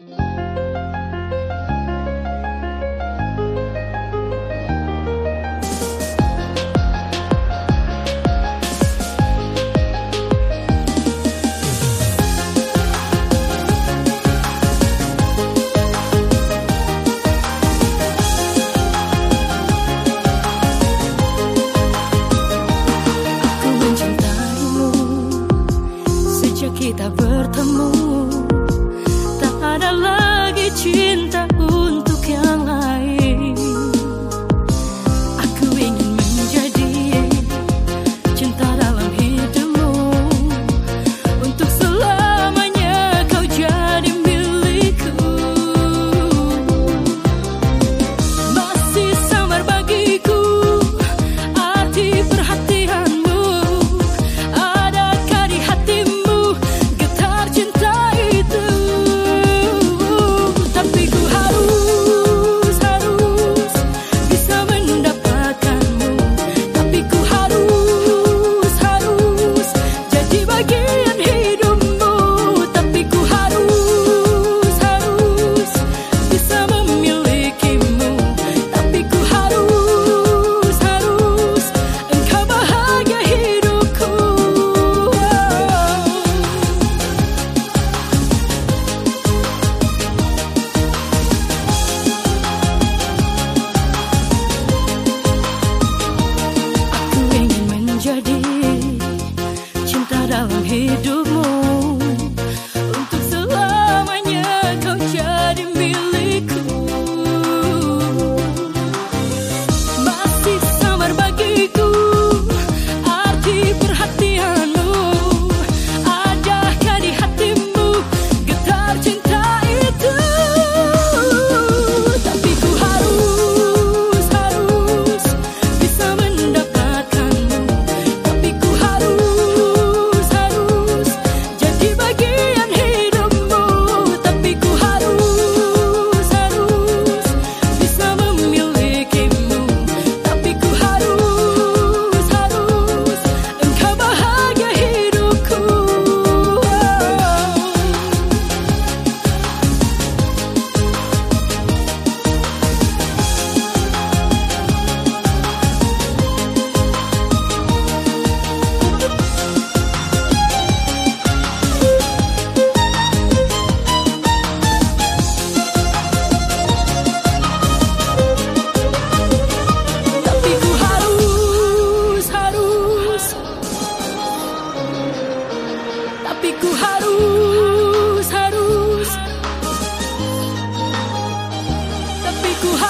Música 告白